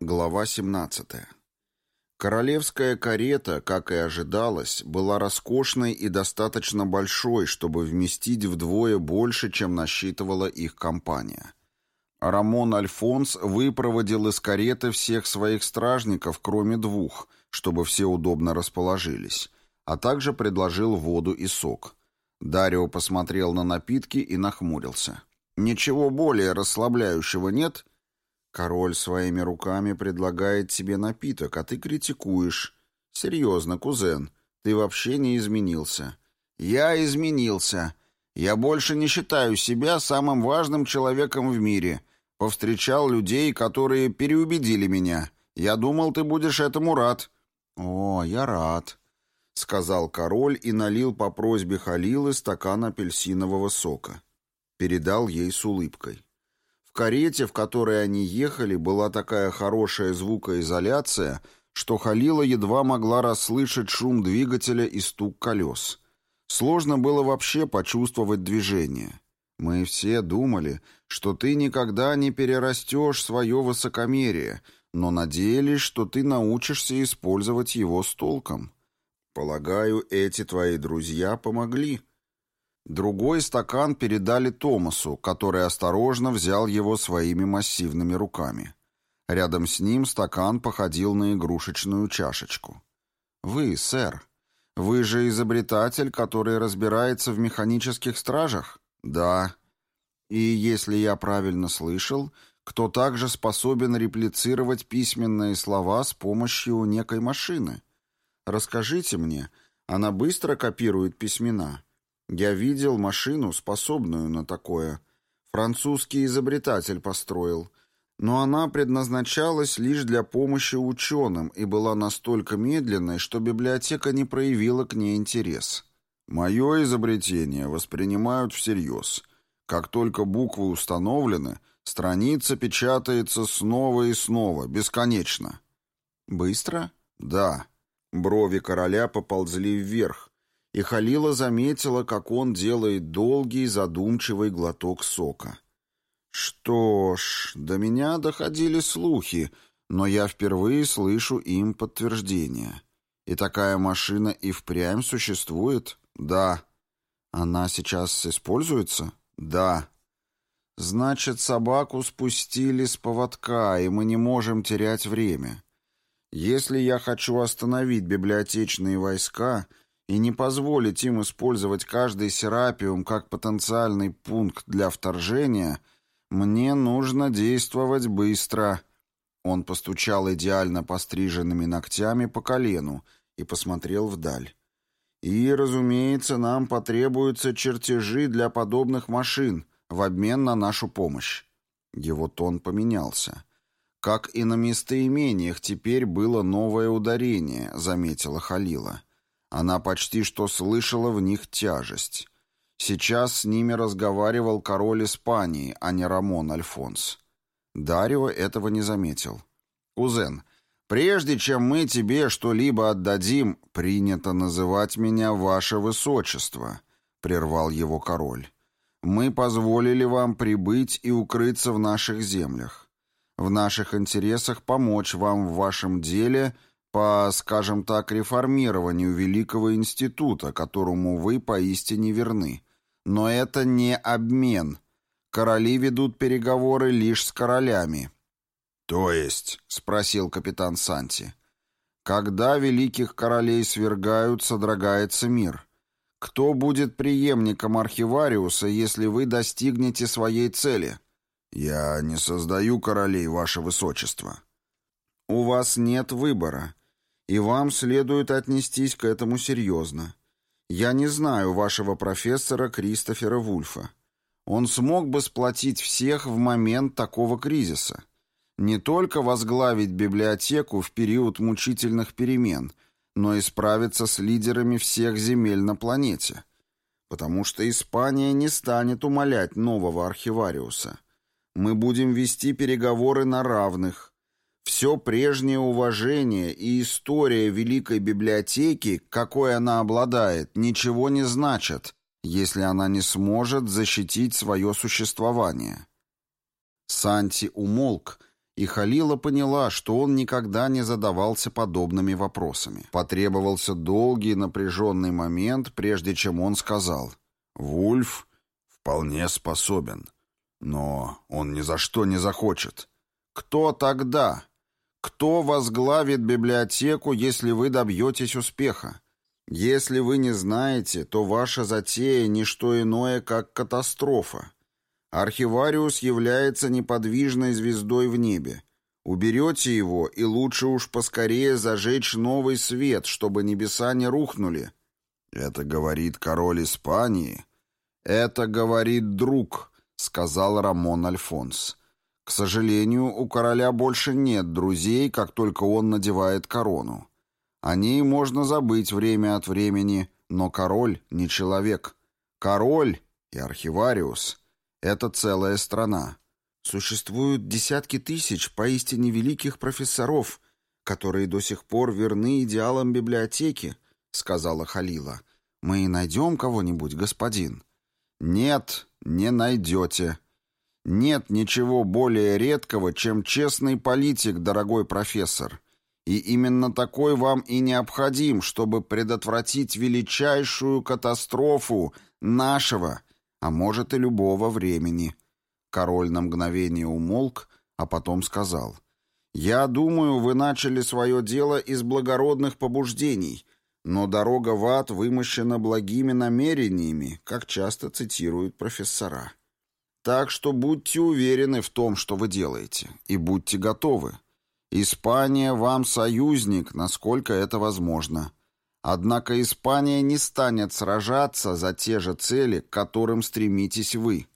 Глава 17. Королевская карета, как и ожидалось, была роскошной и достаточно большой, чтобы вместить вдвое больше, чем насчитывала их компания. Рамон Альфонс выпроводил из кареты всех своих стражников, кроме двух, чтобы все удобно расположились, а также предложил воду и сок. Дарио посмотрел на напитки и нахмурился. «Ничего более расслабляющего нет?» Король своими руками предлагает тебе напиток, а ты критикуешь. Серьезно, кузен, ты вообще не изменился. Я изменился. Я больше не считаю себя самым важным человеком в мире. Повстречал людей, которые переубедили меня. Я думал, ты будешь этому рад. О, я рад, сказал король и налил по просьбе Халилы стакан апельсинового сока. Передал ей с улыбкой. В карете, в которой они ехали, была такая хорошая звукоизоляция, что Халила едва могла расслышать шум двигателя и стук колес. Сложно было вообще почувствовать движение. Мы все думали, что ты никогда не перерастешь свое высокомерие, но надеялись, что ты научишься использовать его с толком. Полагаю, эти твои друзья помогли. Другой стакан передали Томасу, который осторожно взял его своими массивными руками. Рядом с ним стакан походил на игрушечную чашечку. «Вы, сэр, вы же изобретатель, который разбирается в механических стражах?» «Да». «И если я правильно слышал, кто также способен реплицировать письменные слова с помощью некой машины? Расскажите мне, она быстро копирует письмена?» Я видел машину, способную на такое. Французский изобретатель построил. Но она предназначалась лишь для помощи ученым и была настолько медленной, что библиотека не проявила к ней интерес. Мое изобретение воспринимают всерьез. Как только буквы установлены, страница печатается снова и снова, бесконечно. Быстро? Да. Брови короля поползли вверх, и Халила заметила, как он делает долгий задумчивый глоток сока. «Что ж, до меня доходили слухи, но я впервые слышу им подтверждение. И такая машина и впрямь существует? Да. Она сейчас используется? Да. Значит, собаку спустили с поводка, и мы не можем терять время. Если я хочу остановить библиотечные войска...» и не позволить им использовать каждый серапиум как потенциальный пункт для вторжения, мне нужно действовать быстро. Он постучал идеально постриженными ногтями по колену и посмотрел вдаль. И, разумеется, нам потребуются чертежи для подобных машин в обмен на нашу помощь. Его тон поменялся. Как и на местоимениях теперь было новое ударение, заметила Халила. Она почти что слышала в них тяжесть. Сейчас с ними разговаривал король Испании, а не Рамон Альфонс. Дарио этого не заметил. «Кузен, прежде чем мы тебе что-либо отдадим, принято называть меня ваше высочество», — прервал его король. «Мы позволили вам прибыть и укрыться в наших землях. В наших интересах помочь вам в вашем деле — по, скажем так, реформированию Великого Института, которому вы поистине верны. Но это не обмен. Короли ведут переговоры лишь с королями. «То есть?» — спросил капитан Санти. «Когда великих королей свергают, содрогается мир. Кто будет преемником архивариуса, если вы достигнете своей цели?» «Я не создаю королей, ваше высочество». «У вас нет выбора. И вам следует отнестись к этому серьезно. Я не знаю вашего профессора Кристофера Вульфа. Он смог бы сплотить всех в момент такого кризиса. Не только возглавить библиотеку в период мучительных перемен, но и справиться с лидерами всех земель на планете. Потому что Испания не станет умолять нового архивариуса. Мы будем вести переговоры на равных, Все прежнее уважение и история Великой Библиотеки, какой она обладает, ничего не значат, если она не сможет защитить свое существование. Санти умолк, и Халила поняла, что он никогда не задавался подобными вопросами. Потребовался долгий напряженный момент, прежде чем он сказал «Вульф вполне способен, но он ни за что не захочет». «Кто тогда?» Кто возглавит библиотеку, если вы добьетесь успеха? Если вы не знаете, то ваша затея – не что иное, как катастрофа. Архивариус является неподвижной звездой в небе. Уберете его, и лучше уж поскорее зажечь новый свет, чтобы небеса не рухнули. Это говорит король Испании. Это говорит друг, сказал Рамон Альфонс. К сожалению, у короля больше нет друзей, как только он надевает корону. О ней можно забыть время от времени, но король не человек. Король и архивариус — это целая страна. Существуют десятки тысяч поистине великих профессоров, которые до сих пор верны идеалам библиотеки, — сказала Халила. Мы и найдем кого-нибудь, господин. Нет, не найдете, — нет ничего более редкого, чем честный политик, дорогой профессор. И именно такой вам и необходим, чтобы предотвратить величайшую катастрофу нашего, а может и любого времени. Король на мгновение умолк, а потом сказал. «Я думаю, вы начали свое дело из благородных побуждений, но дорога в ад вымощена благими намерениями, как часто цитируют профессора». Так что будьте уверены в том, что вы делаете, и будьте готовы. Испания вам союзник, насколько это возможно. Однако Испания не станет сражаться за те же цели, к которым стремитесь вы.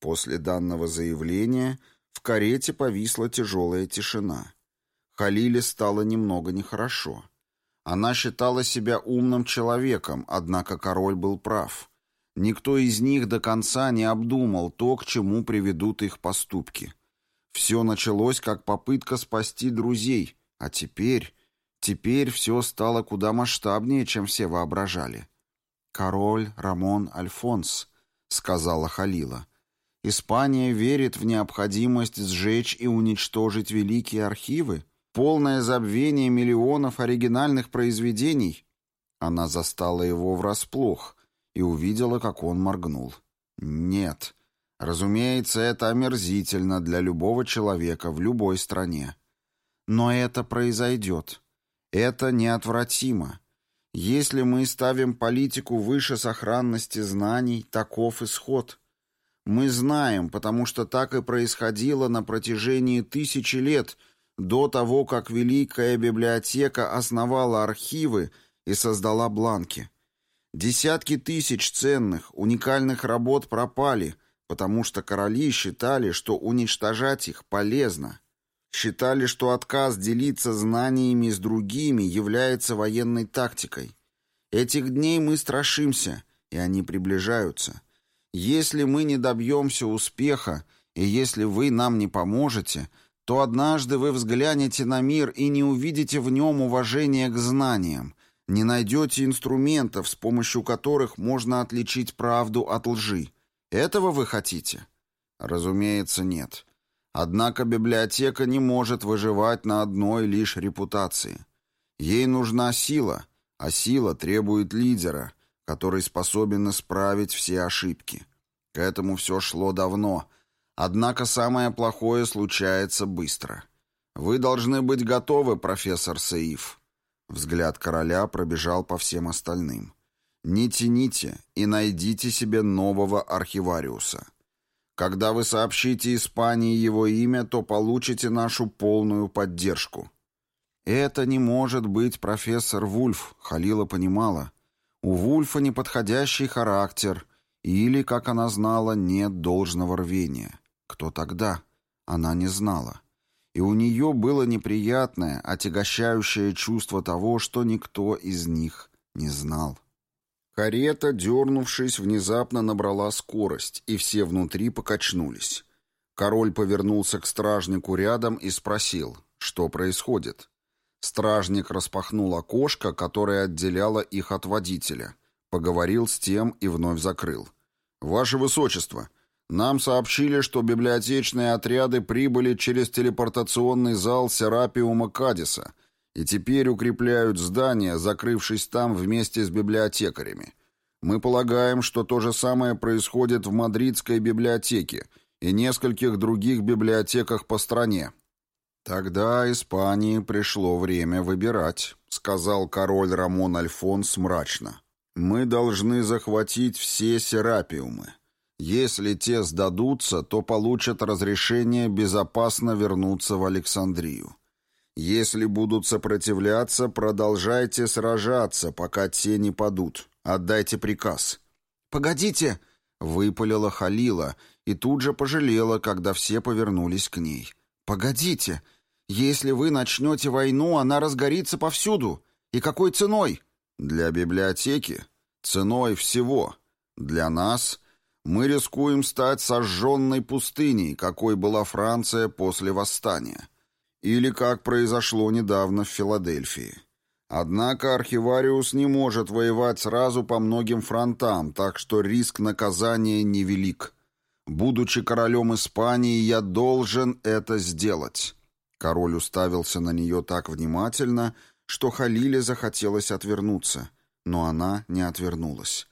После данного заявления в карете повисла тяжелая тишина. Халиле стало немного нехорошо. Она считала себя умным человеком, однако король был прав. Никто из них до конца не обдумал то, к чему приведут их поступки. Все началось как попытка спасти друзей, а теперь... Теперь все стало куда масштабнее, чем все воображали. «Король Рамон Альфонс», — сказала Халила. «Испания верит в необходимость сжечь и уничтожить великие архивы, полное забвение миллионов оригинальных произведений». Она застала его врасплох — и увидела, как он моргнул. «Нет. Разумеется, это омерзительно для любого человека в любой стране. Но это произойдет. Это неотвратимо. Если мы ставим политику выше сохранности знаний, таков исход. Мы знаем, потому что так и происходило на протяжении тысячи лет до того, как Великая библиотека основала архивы и создала бланки. Десятки тысяч ценных, уникальных работ пропали, потому что короли считали, что уничтожать их полезно. Считали, что отказ делиться знаниями с другими является военной тактикой. Этих дней мы страшимся, и они приближаются. Если мы не добьемся успеха, и если вы нам не поможете, то однажды вы взглянете на мир и не увидите в нем уважения к знаниям, не найдете инструментов, с помощью которых можно отличить правду от лжи. Этого вы хотите? Разумеется, нет. Однако библиотека не может выживать на одной лишь репутации. Ей нужна сила, а сила требует лидера, который способен исправить все ошибки. К этому все шло давно, однако самое плохое случается быстро. Вы должны быть готовы, профессор Саиф. Взгляд короля пробежал по всем остальным. «Не тяните и найдите себе нового архивариуса. Когда вы сообщите Испании его имя, то получите нашу полную поддержку». «Это не может быть профессор Вульф», — Халила понимала. «У Вульфа неподходящий характер, или, как она знала, нет должного рвения. Кто тогда? Она не знала и у нее было неприятное, отягощающее чувство того, что никто из них не знал. Карета, дернувшись, внезапно набрала скорость, и все внутри покачнулись. Король повернулся к стражнику рядом и спросил, что происходит. Стражник распахнул окошко, которое отделяло их от водителя, поговорил с тем и вновь закрыл. «Ваше Высочество, нам сообщили, что библиотечные отряды прибыли через телепортационный зал Серапиума Кадиса и теперь укрепляют здание, закрывшись там вместе с библиотекарями. Мы полагаем, что то же самое происходит в Мадридской библиотеке и нескольких других библиотеках по стране. Тогда Испании пришло время выбирать, сказал король Рамон Альфонс мрачно. Мы должны захватить все серапиумы. Если те сдадутся, то получат разрешение безопасно вернуться в Александрию. Если будут сопротивляться, продолжайте сражаться, пока те не падут. Отдайте приказ». «Погодите!» — выпалила Халила и тут же пожалела, когда все повернулись к ней. «Погодите! Если вы начнете войну, она разгорится повсюду. И какой ценой?» «Для библиотеки. Ценой всего. Для нас мы рискуем стать сожженной пустыней, какой была Франция после восстания. Или как произошло недавно в Филадельфии. Однако архивариус не может воевать сразу по многим фронтам, так что риск наказания невелик. Будучи королем Испании, я должен это сделать». Король уставился на нее так внимательно, что Халиле захотелось отвернуться, но она не отвернулась.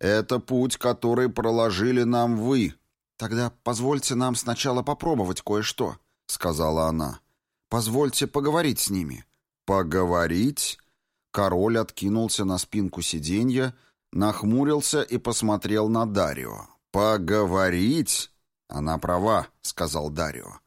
«Это путь, который проложили нам вы». «Тогда позвольте нам сначала попробовать кое-что», — сказала она. «Позвольте поговорить с ними». «Поговорить?» Король откинулся на спинку сиденья, нахмурился и посмотрел на Дарио. «Поговорить?» «Она права», — сказал Дарио.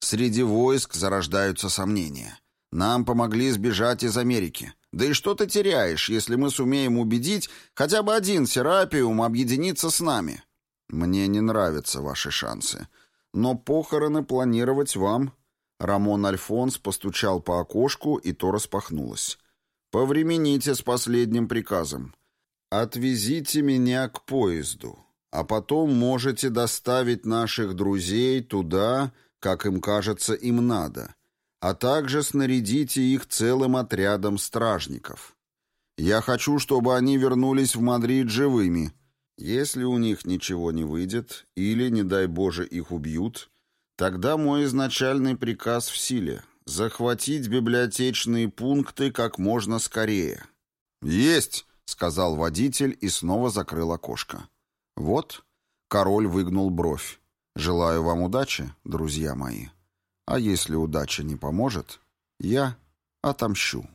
«Среди войск зарождаются сомнения. Нам помогли сбежать из Америки. Да и что ты теряешь, если мы сумеем убедить хотя бы один Серапиум объединиться с нами?» «Мне не нравятся ваши шансы. Но похороны планировать вам». Рамон Альфонс постучал по окошку, и то распахнулось. «Повремените с последним приказом. Отвезите меня к поезду, а потом можете доставить наших друзей туда, как им кажется им надо, а также снарядите их целым отрядом стражников. Я хочу, чтобы они вернулись в Мадрид живыми. Если у них ничего не выйдет, или, не дай Боже, их убьют, тогда мой изначальный приказ в силе — захватить библиотечные пункты как можно скорее. «Есть!» — сказал водитель и снова закрыл окошко. «Вот», — король выгнул бровь. «Желаю вам удачи, друзья мои. А если удача не поможет, я отомщу».